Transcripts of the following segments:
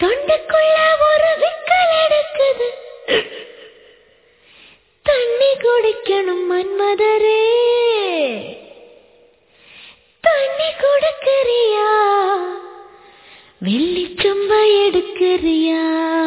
தொண்டுக்குள்ள ஒரு விக்கல் எடுக்குது. தண்ணி குடிக்கணும் மன்மதரே. தண்ணி கொடுக்கறியா? வெள்ளி சும்பா எடுக்கறியா?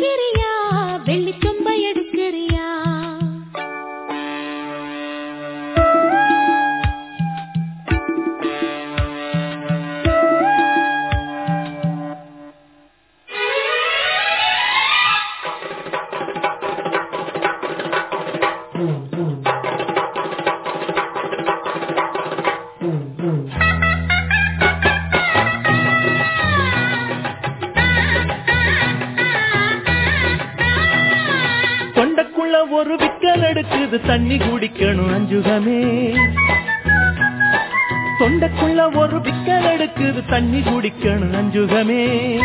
தண்ணி பொழுது தண்ணி குடிக்கணும் அஞ்சுகமே. தொண்டக்குள்ள ஒரு பிக்கல் எடுக்குது தண்ணி குடிக்கணும் அஞ்சுகமே.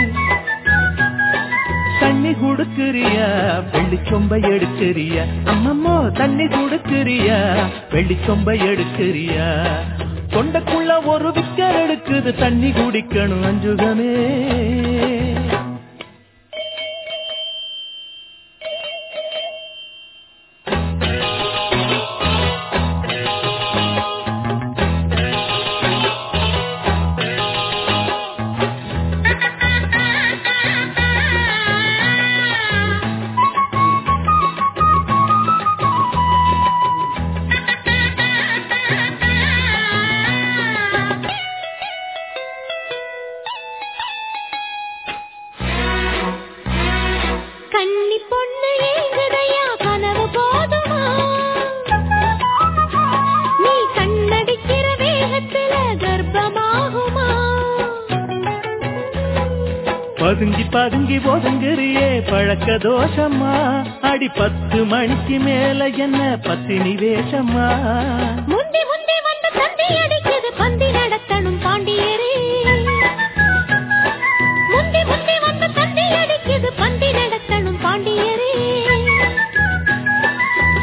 தண்ணி குடுக்குறியா? வெள்ளி சொம்பை எடுக்கிறியா? அம்மம்மோ தண்ணி குடுக்குறியா? வெள்ளி சொம்பை எடுக்கிறியா? தொண்டக்குள்ள ஒரு விக்கல் எடுக்குது தண்ணி குடிக்கணும் அஞ்சுகமே. பதுங்கி பதுங்கி ஒதுங்குறியே பழக்க தோஷமா? அடி பத்து மணிக்கு மேல என்ன பத்தினி வேஷமா முந்தி முந்தி வந்து தந்தி அடிக்குது பந்தி நடத்தணும் பாண்டியரே. முந்தி முந்தி வந்து தந்தி அடிக்குது பந்தி நடத்தணும் பாண்டியரே.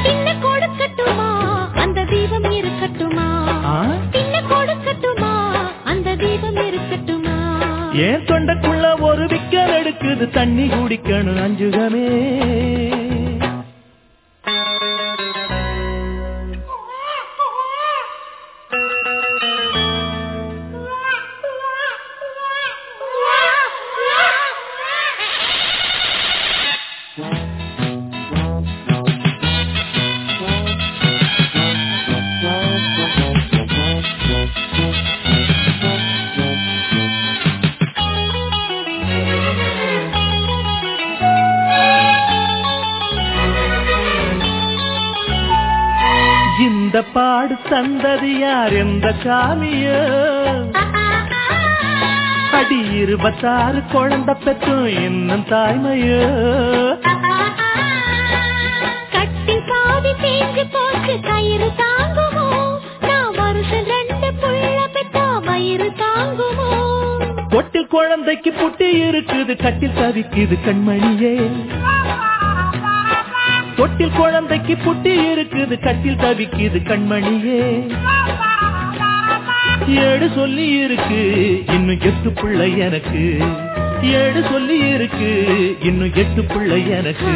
சின்ன கொடுக்கட்டுமா? அந்த தீபம் இருக்கட்டுமா? ஆ? சின்ன கொடுக்கட்டுமா? அந்த தீபம் இருக்கட்டுமா? ஏன் தொண்டக்குள்ள ஒரு தண்ணி குடிக்கணும் அஞ்சுகமே. பாடு தந்தது யார் எந்த சாமியோ அடி இருபத்தாறு குழந்தை பெற்றும் இன்னும் தாய்மையோ? கட்டில் பாதி தேஞ்சு போச்சு கயிறு தாங்குமோ? நான் வருஷம் ரெண்டு புள்ள பெத்தா வயிறு தாங்குமோ? கொட்டில் குழந்தைக்கு புட்டி இருக்குது கட்டில் தவிக்குது கண்மணியே. தொட்டில் குழந்தைக்கு புட்டி இருக்குது கட்டில் தவிக்குது கண்மணியே. ஏடு சொல்லி இருக்கு இன்னும் எட்டு பிள்ளை எனக்கு. ஏடு சொல்லி இருக்கு இன்னும் எட்டு பிள்ளை எனக்கு.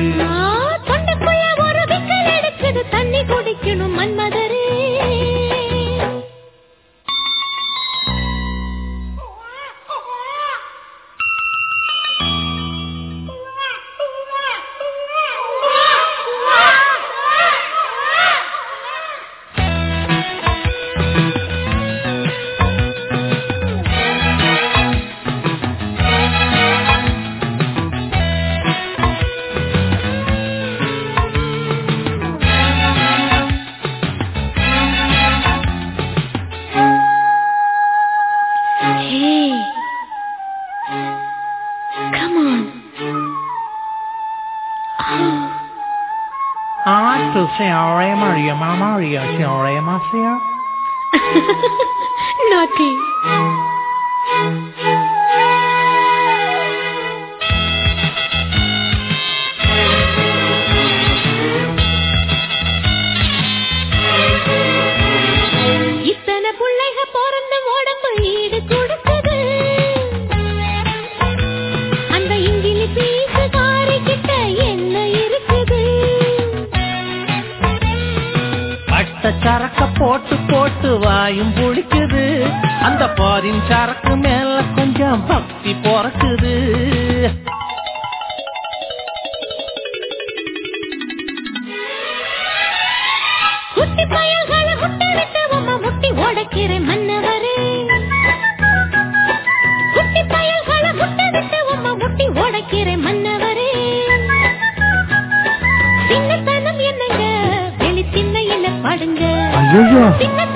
I like to say Ave Maria, Ma Maria, Ave Maria. Naughty. அந்த பாரின் சரக்கு மேல கொஞ்சம் பக்தி பிறக்குது. குட்டி பயல்களை முட்டை விட்டு உம்மை முட்டி உடைக்கிற மன்னவரே. குட்டி பயல்களை முட்டை விட்டு உம்மை முட்டி உடைக்கிற மன்னவரே. சின்னத்தனம் என்னங்க? வெளி படுங்க? சின்ன